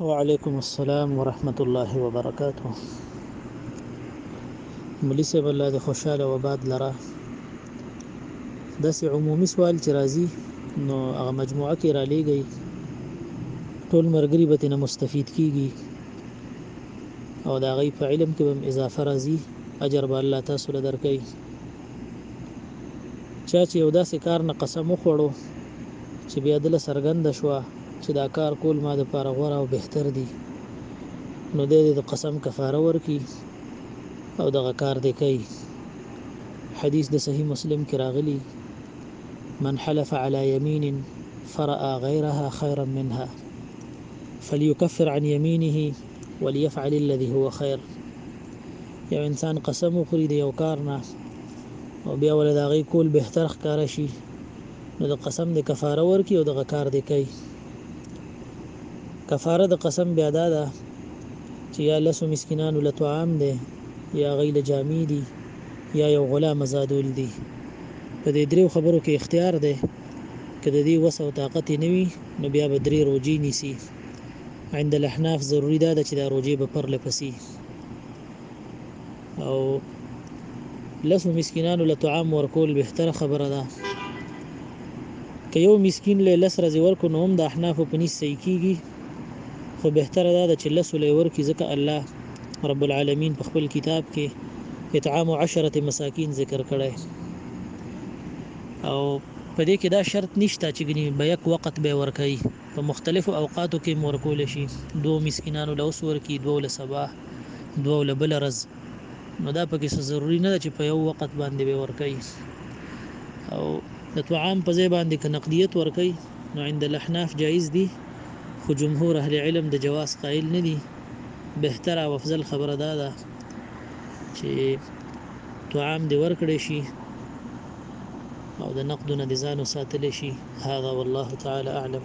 وعلیکم السلام ورحمت الله وبرکاته ملي صاحب الله د خوشاله و باد لره داسې عمومي سوال چې راځي نو هغه مجموعه کې را لېږي ټول مرګري به تنه مستفید کیږي او دا غي په علم کې هم اضافه راځي اجر به الله تاسو له درکې چا چې یو داسې کار نه قسم وخوړو چې بیا دله څرګنده شوه چې دا کار کول ما دپاره غوره او بهتر دي نو دی دې د قسم کفاره ورکړي او دغه کار دې کوي حدیث د صحیح مسلم کې راغلي من حلف على يمين فرأى غيرها خيرا منها فليكفر عن يمينه وليفعل الذي هو خير یو انسان قسم وخوري د یو کار نه او بیا ول دا غي کول بهتر ښکار شي نو د قسم د کفاره ورکی او دغه کار دی کوي کفاره د قسم بیا دا ده چې یا لسو مسکینانو له طعام دی یا غی له جامې دي یا یو غلام آزادول دي په دې دریو خبرو کې اختیار دی که د دې وس او طاقت نه وي نو بیا به درې روجي نیسي عند الاحناف ضروری دا ده چې دا روجي به پر لپسي او لسو مسکینانو له طعام ورکول بهتره خبره ده که یو مسکین له لس ورځې ورکو نو هم د احنافو په نس صحیح کیږي خو بهتره دا ده چې لسو له ورکي ځکه الله رب العالمین په خپل کتاب کې اطعام عشرة مساکین ذکر کړی او په دې کې دا شرط نشته چې ګني به یک وخت به ورکړي په مختلفو اوقاتو کښې مو ورکولې شي دوو مسکینانو له اوس ورکي دوو له سبا دوو له بله رز نو دا پکې څه ضروري نه ده چې په یو وقت باندې به ورکي او د طعام په ځای باندې که نقدیت ورکي نو عند الاحناف جائز دي خو جمهور اهل علم د جواز قائل نه دي بهتر او افضل خبره دا ده چې طعام دې ورکړې شي او د نقدونه دې ځانو ساتلې شي هذا والله تعالی اعلم